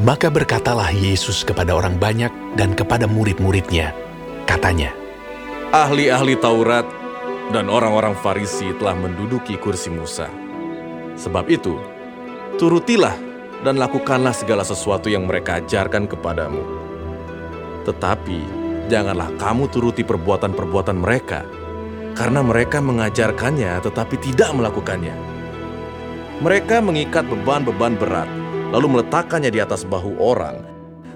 Maka berkatalah Yesus kepada orang banyak dan kepada murid-muridnya. Katanya, Ahli-ahli Taurat dan orang-orang Farisi telah menduduki kursi Musa. Sebab itu, turutilah dan lakukanlah segala sesuatu yang mereka ajarkan kepadamu. Tetapi, janganlah kamu turuti perbuatan-perbuatan mereka, karena mereka mengajarkannya tetapi tidak melakukannya. Mereka mengikat beban-beban berat, lalu meletakkannya di atas bahu orang,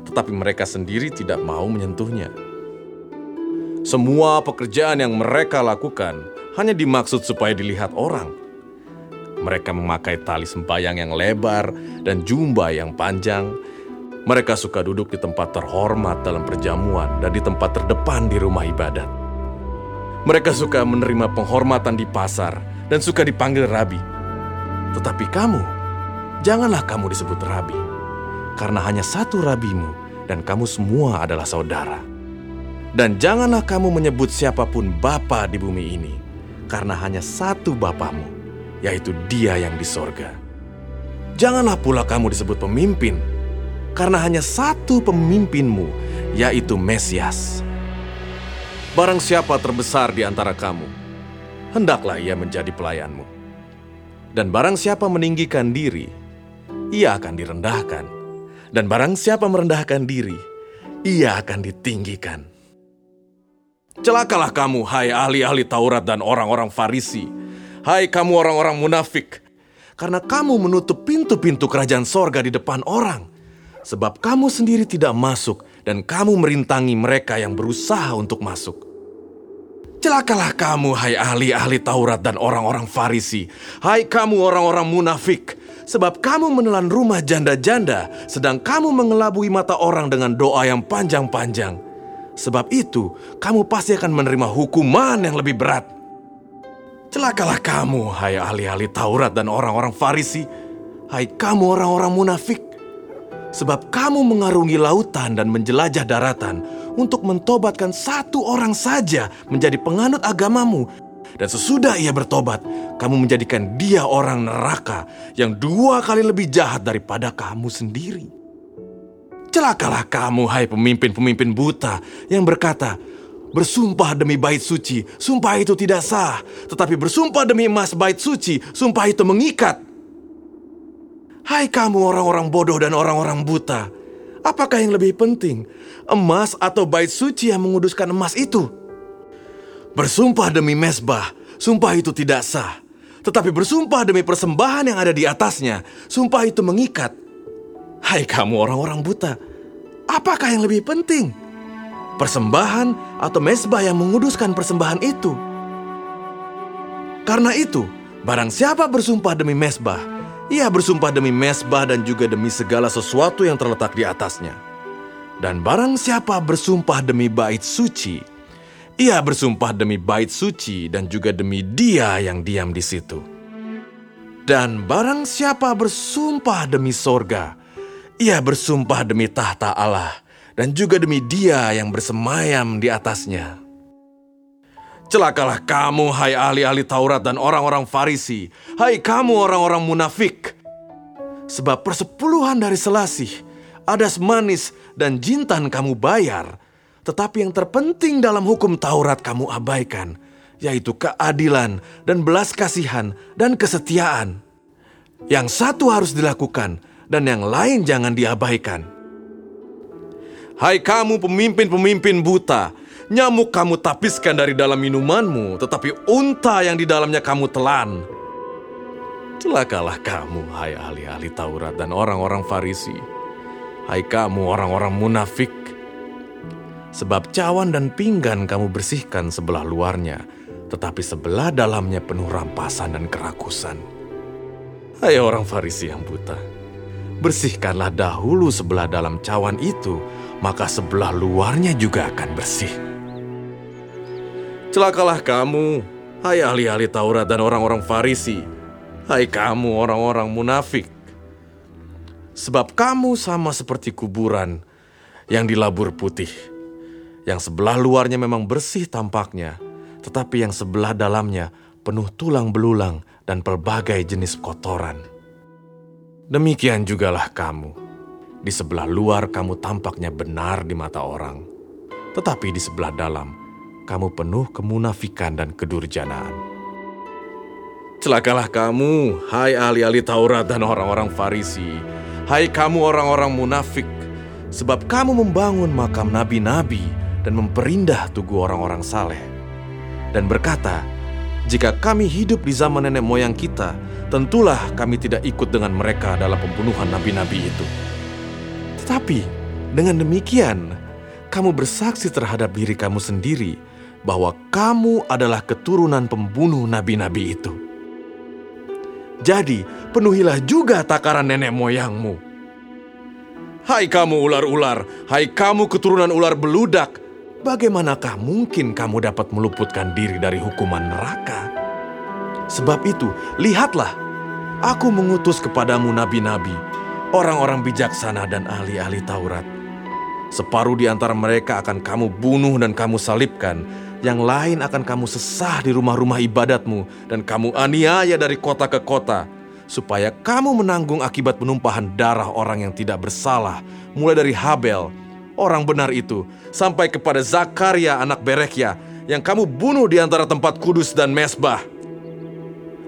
tetapi mereka sendiri tidak mau menyentuhnya. Semua pekerjaan yang mereka lakukan hanya dimaksud supaya dilihat orang. Mereka memakai tali sembayang yang lebar dan jumba yang panjang. Mereka suka duduk di tempat terhormat dalam perjamuan dan di tempat terdepan di rumah ibadat. Mereka suka menerima penghormatan di pasar dan suka dipanggil rabi. Tetapi kamu, janganlah kamu disebut rabi, karena hanya satu rabimu dan kamu semua adalah saudara. Dan janganlah kamu menyebut siapa pun bapa di bumi ini, karena hanya satu bapamu, yaitu dia yang di sorga. Janganlah pula kamu disebut pemimpin, karena hanya satu pemimpinmu, yaitu Mesias. Barang siapa terbesar di antara kamu, hendaklah ia menjadi pelayanmu. Dan barang siapa meninggikan diri, ia akan direndahkan. Dan barang siapa merendahkan diri, ia akan ditinggikan. Celakalah kamu, hai ahli-ahli Taurat dan orang-orang Farisi. Hai kamu orang-orang munafik. Karena kamu menutup pintu-pintu kerajaan sorga di depan orang. Sebab kamu sendiri tidak masuk dan kamu merintangi mereka yang berusaha untuk masuk. Celakalah kamu, hai ahli-ahli Taurat dan orang-orang Farisi. Hai kamu orang-orang munafik. Sebab kamu menelan rumah janda-janda, sedang kamu mengelabui mata orang dengan doa yang panjang-panjang. Sebab itu, kamu pasti akan menerima hukuman yang lebih berat. Celakalah kamu, hai ahli-ahli Taurat dan orang-orang Farisi. Hai kamu orang-orang munafik. Sebab kamu mengarungi lautan dan menjelajah daratan untuk mentobatkan satu orang saja menjadi penganut agamamu. Dan sesudah ia bertobat, kamu menjadikan dia orang neraka yang dua kali lebih jahat daripada kamu sendiri. Celakalah kamu, hai pemimpin-pemimpin buta, yang berkata, Bersumpah demi bait suci, sumpah itu tidak sah. Tetapi bersumpah demi emas bait suci, sumpah itu mengikat. Hai kamu orang-orang bodoh dan orang-orang buta, apakah yang lebih penting, emas atau bait suci yang menguduskan emas itu? Bersumpah demi mesbah, sumpah itu tidak sah. Tetapi bersumpah demi persembahan yang ada di atasnya, sumpah itu mengikat. Hai kamu orang-orang buta, apakah yang lebih penting? Persembahan atau mesbah yang menguduskan persembahan itu? Karena itu, barang siapa bersumpah demi mesbah, ia bersumpah demi mesbah dan juga demi segala sesuatu yang terletak di atasnya. Dan barang siapa bersumpah demi bait suci, ia bersumpah demi bait suci dan juga demi dia yang diam di situ. Dan barang siapa bersumpah demi sorga, ia bersumpah demi tahta Allah dan juga demi dia yang bersemayam di atasnya. Celakalah kamu, hai ahli-ahli Taurat dan orang-orang Farisi. Hai kamu orang-orang munafik. Sebab persepuluhan dari selasih, adas manis, dan jintan kamu bayar. Tetapi yang terpenting dalam hukum Taurat kamu abaikan, yaitu keadilan dan belas kasihan dan kesetiaan. Yang satu harus dilakukan, dan yang lain jangan diabaikan. Hai kamu pemimpin-pemimpin buta, Nyamuk kamu tapiskan dari dalam minumanmu, tetapi unta yang di dalamnya kamu telan. Celakalah kamu, hai ahli-ahli Taurat dan orang-orang Farisi. Hai kamu orang-orang munafik. Sebab cawan dan pinggan kamu bersihkan sebelah luarnya, tetapi sebelah dalamnya penuh rampasan dan kerakusan. Hai orang Farisi yang buta, bersihkanlah dahulu sebelah dalam cawan itu, maka sebelah luarnya juga akan bersih. Celakalah kamu, hai ahli-ahli Taurat dan orang-orang Farisi. Hai kamu orang-orang munafik. Sebab kamu sama seperti kuburan yang dilabur putih. Yang sebelah luarnya memang bersih tampaknya, tetapi yang sebelah dalamnya penuh tulang belulang dan pelbagai jenis kotoran. Demikian jugalah kamu. Di sebelah luar kamu tampaknya benar di mata orang, tetapi di sebelah dalam kamu penuh kemunafikan dan kedurjanaan. Celakalah kamu, hai ahli-ahli Taurat dan orang-orang Farisi, hai kamu orang-orang munafik, sebab kamu membangun makam nabi-nabi dan memperindah tugu orang-orang saleh. Dan berkata, jika kami hidup di zaman nenek moyang kita, tentulah kami tidak ikut dengan mereka dalam pembunuhan nabi-nabi itu. Tetapi dengan demikian, kamu bersaksi terhadap diri kamu sendiri bahwa kamu adalah keturunan pembunuh nabi-nabi itu. Jadi, penuhilah juga takaran nenek moyangmu. Hai kamu ular-ular, hai kamu keturunan ular beludak, bagaimanakah mungkin kamu dapat meluputkan diri dari hukuman neraka? Sebab itu, lihatlah, aku mengutus kepadamu nabi-nabi, orang-orang bijaksana dan ahli-ahli Taurat. Separuh di antara mereka akan kamu bunuh dan kamu salibkan, yang lain akan kamu sesah di rumah-rumah ibadatmu dan kamu aniaya dari kota ke kota, supaya kamu menanggung akibat penumpahan darah orang yang tidak bersalah, mulai dari Habel, orang benar itu, sampai kepada Zakaria anak Berekia, yang kamu bunuh di antara tempat kudus dan mesbah.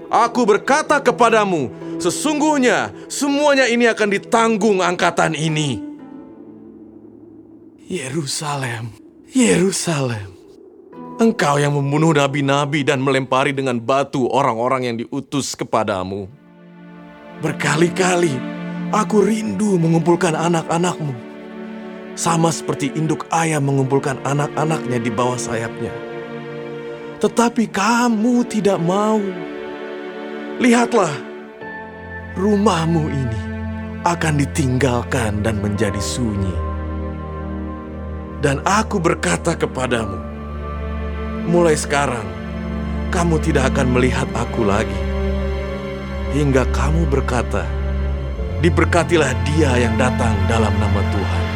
Aku berkata kepadamu, sesungguhnya semuanya ini akan ditanggung angkatan ini. Yerusalem, Yerusalem. Engkau yang membunuh nabi-nabi dan melempari dengan batu orang-orang yang diutus kepadamu. Berkali-kali aku rindu mengumpulkan anak-anakmu. Sama seperti induk ayam mengumpulkan anak-anaknya di bawah sayapnya. Tetapi kamu tidak mau. Lihatlah, rumahmu ini akan ditinggalkan dan menjadi sunyi. Dan aku berkata kepadamu, mulai sekarang kamu tidak akan melihat aku lagi. Hingga kamu berkata, diberkatilah dia yang datang dalam nama Tuhan.